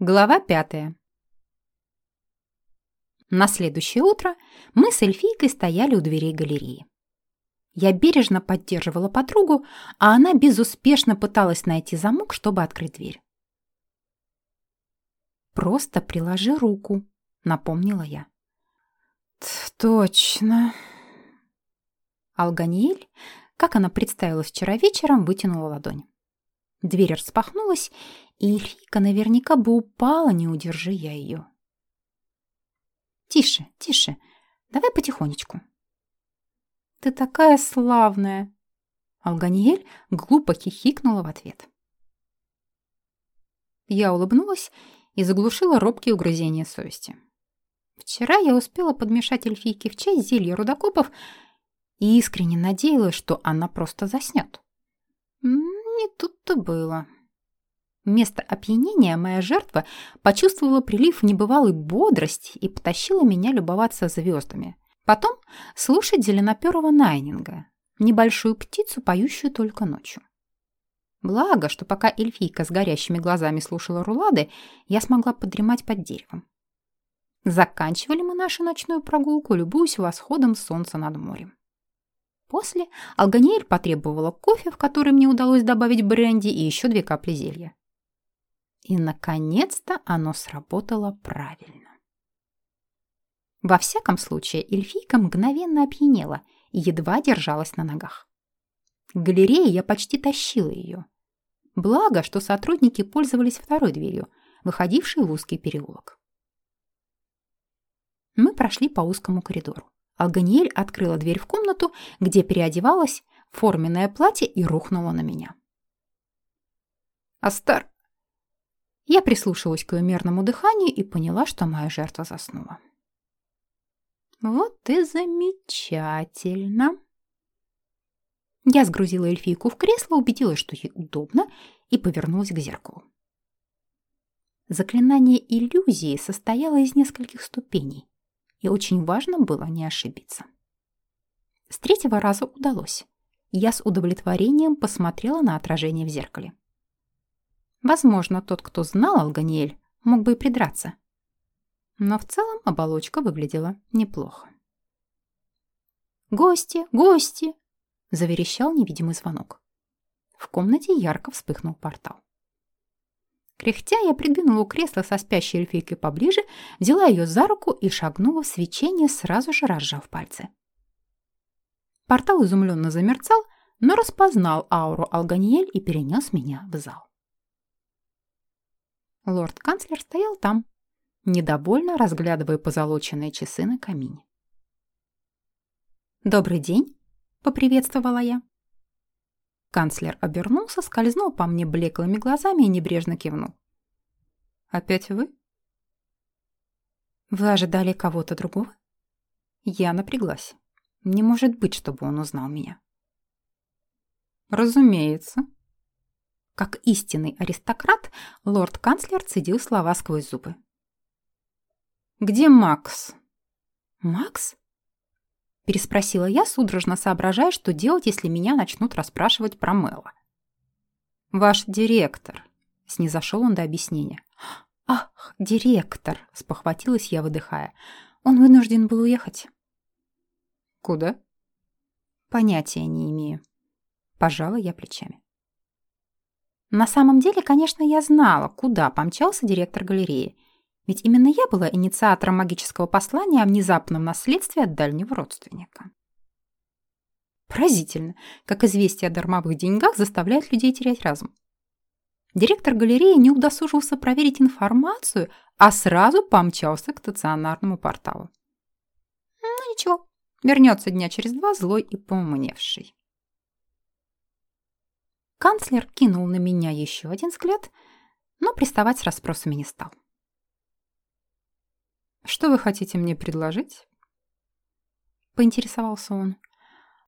Глава пятая. На следующее утро мы с эльфийкой стояли у дверей галереи. Я бережно поддерживала подругу, а она безуспешно пыталась найти замок, чтобы открыть дверь. «Просто приложи руку», — напомнила я. «Точно». Алганиэль, как она представилась вчера вечером, вытянула ладонь. Дверь распахнулась, и эльфийка наверняка бы упала, не удержи я ее. «Тише, тише, давай потихонечку». «Ты такая славная!» Алганиель глупо хихикнула в ответ. Я улыбнулась и заглушила робкие угрызения совести. Вчера я успела подмешать эльфийке в чай зелье рудокопов и искренне надеялась, что она просто заснет. Не тут-то было. Вместо опьянения моя жертва почувствовала прилив небывалой бодрости и потащила меня любоваться звездами. Потом слушать зеленоперого Найнинга, небольшую птицу, поющую только ночью. Благо, что пока эльфийка с горящими глазами слушала рулады, я смогла подремать под деревом. Заканчивали мы нашу ночную прогулку, любуясь восходом солнца над морем. После Алганиэль потребовала кофе, в который мне удалось добавить бренди и еще две капли зелья. И, наконец-то, оно сработало правильно. Во всяком случае, эльфийка мгновенно опьянела и едва держалась на ногах. К галерее я почти тащила ее. Благо, что сотрудники пользовались второй дверью, выходившей в узкий переулок. Мы прошли по узкому коридору. Алганиэль открыла дверь в комнату, где переодевалась, форменное платье и рухнула на меня. «Астар, я прислушалась к ее мерному дыханию и поняла, что моя жертва заснула. Вот и замечательно. Я сгрузила эльфийку в кресло, убедилась, что ей удобно, и повернулась к зеркалу. Заклинание иллюзии состояло из нескольких ступеней, и очень важно было не ошибиться. С третьего раза удалось. Я с удовлетворением посмотрела на отражение в зеркале. Возможно, тот, кто знал Алганиэль, мог бы и придраться. Но в целом оболочка выглядела неплохо. «Гости! Гости!» – заверещал невидимый звонок. В комнате ярко вспыхнул портал. Кряхтя, я придвинула кресло со спящей эльфийкой поближе, взяла ее за руку и шагнула в свечение, сразу же разжав пальцы. Портал изумленно замерцал, но распознал ауру Алганиэль и перенес меня в зал. Лорд-канцлер стоял там, недовольно разглядывая позолоченные часы на камине. «Добрый день!» — поприветствовала я. Канцлер обернулся, скользнул по мне блеклыми глазами и небрежно кивнул. «Опять вы?» «Вы ожидали кого-то другого?» Я напряглась. Не может быть, чтобы он узнал меня. «Разумеется», как истинный аристократ, лорд-канцлер цедил слова сквозь зубы. «Где Макс?» «Макс?» Переспросила я, судорожно соображая, что делать, если меня начнут расспрашивать про Мэла. «Ваш директор», — снизошел он до объяснения. «Ах, директор!» — спохватилась я, выдыхая. «Он вынужден был уехать». «Куда?» «Понятия не имею». Пожала я плечами. На самом деле, конечно, я знала, куда помчался директор галереи. Ведь именно я была инициатором магического послания о внезапном наследстве от дальнего родственника. Поразительно, как известие о дармовых деньгах заставляет людей терять разум. Директор галереи не удосужился проверить информацию, а сразу помчался к стационарному порталу. Ну ничего, вернется дня через два злой и поумневший. Канцлер кинул на меня еще один взгляд, но приставать с расспросами не стал. «Что вы хотите мне предложить?» Поинтересовался он.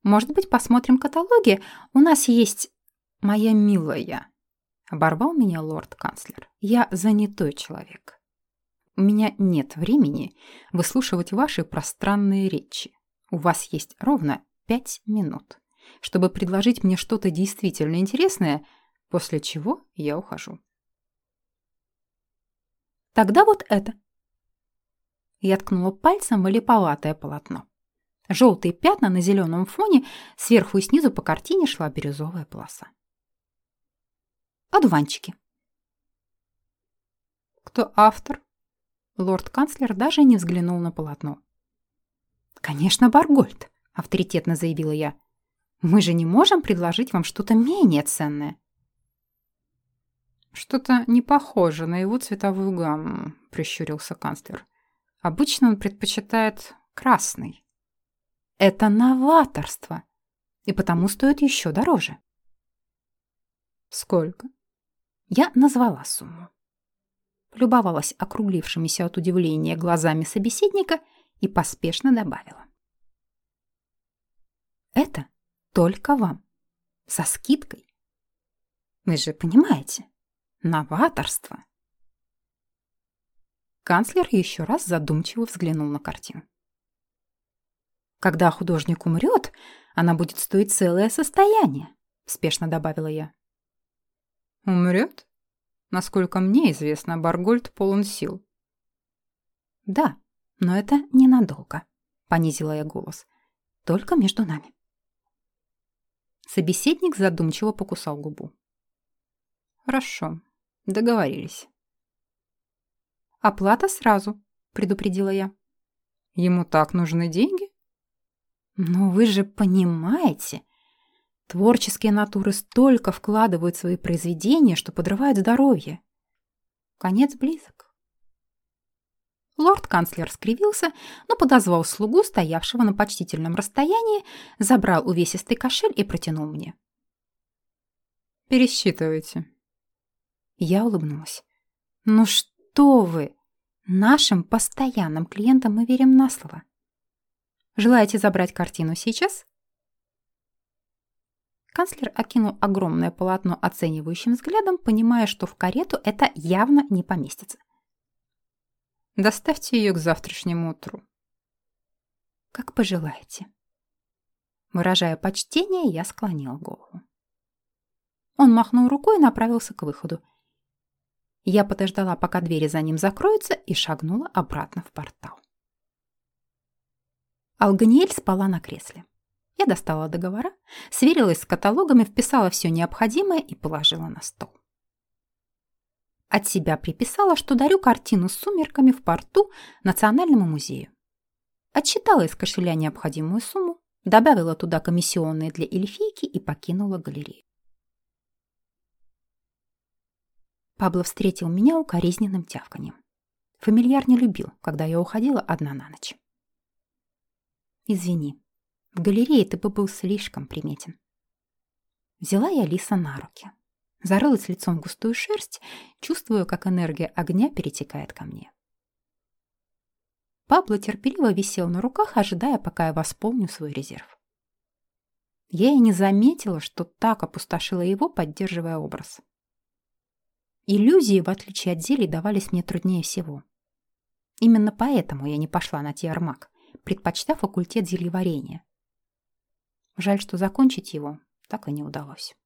«Может быть, посмотрим каталоги? У нас есть...» «Моя милая», — оборвал меня лорд-канцлер. «Я занятой человек. У меня нет времени выслушивать ваши пространные речи. У вас есть ровно пять минут чтобы предложить мне что-то действительно интересное, после чего я ухожу. Тогда вот это. Я ткнула пальцем в липоватое полотно. Желтые пятна на зеленом фоне, сверху и снизу по картине шла бирюзовая полоса. Одуванчики. Кто автор? Лорд-канцлер даже не взглянул на полотно. «Конечно, Баргольд», — авторитетно заявила я. «Мы же не можем предложить вам что-то менее ценное». «Что-то не похоже на его цветовую гамму», — прищурился канцлер. «Обычно он предпочитает красный». «Это новаторство, и потому стоит еще дороже». «Сколько?» Я назвала сумму. Любовалась округлившимися от удивления глазами собеседника и поспешно добавила. «Это только вам. Со скидкой. Вы же понимаете, Новаторство. Канцлер еще раз задумчиво взглянул на картину. «Когда художник умрет, она будет стоить целое состояние», — спешно добавила я. «Умрет? Насколько мне известно, Баргольд полон сил». «Да, но это ненадолго», — понизила я голос. «Только между нами». Собеседник задумчиво покусал губу. «Хорошо, Договорились. Оплата сразу, предупредила я. Ему так нужны деньги? Но вы же понимаете, творческие натуры столько вкладывают в свои произведения, что подрывают здоровье. Конец близок. Лорд-канцлер скривился, но подозвал слугу, стоявшего на почтительном расстоянии, забрал увесистый кошель и протянул мне. «Пересчитывайте», я улыбнулась. «Ну что вы! Нашим постоянным клиентам мы верим на слово. Желаете забрать картину сейчас?» Канцлер окинул огромное полотно оценивающим взглядом, понимая, что в карету это явно не поместится. «Доставьте ее к завтрашнему утру». «Как пожелаете». Выражая почтение, я склонила голову. Он махнул рукой и направился к выходу. Я подождала, пока двери за ним закроются, и шагнула обратно в портал. Алганиэль спала на кресле. Я достала договора, сверилась с каталогами, вписала все необходимое и положила на стол. От себя приписала, что дарю картину с сумерками в порту Национальному музею. Отчитала из кошеля необходимую сумму, добавила туда комиссионные для эльфийки и покинула галерею. Пабло встретил меня укоризненным тявканьем. Фамильяр не любил, когда я уходила одна на ночь. «Извини, в галерее ты бы был слишком приметен». Взяла я Лиса на руки. Зарылась лицом в густую шерсть, чувствуя, как энергия огня перетекает ко мне. Пабло терпеливо висел на руках, ожидая, пока я восполню свой резерв. Я и не заметила, что так опустошила его, поддерживая образ. Иллюзии, в отличие от зелий, давались мне труднее всего. Именно поэтому я не пошла на Тиармак, предпочтя факультет зельеварения. Жаль, что закончить его так и не удалось.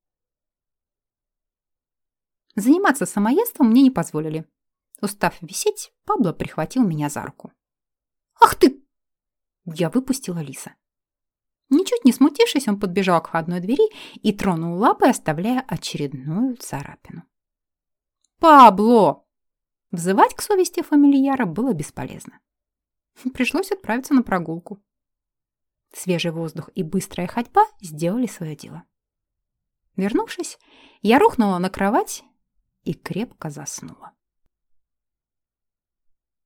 Заниматься самоедством мне не позволили. Устав висеть, Пабло прихватил меня за руку. «Ах ты!» Я выпустила лиса. Ничуть не смутившись, он подбежал к входной двери и тронул лапой, оставляя очередную царапину. «Пабло!» Взывать к совести фамильяра было бесполезно. Пришлось отправиться на прогулку. Свежий воздух и быстрая ходьба сделали свое дело. Вернувшись, я рухнула на кровать и крепко заснула.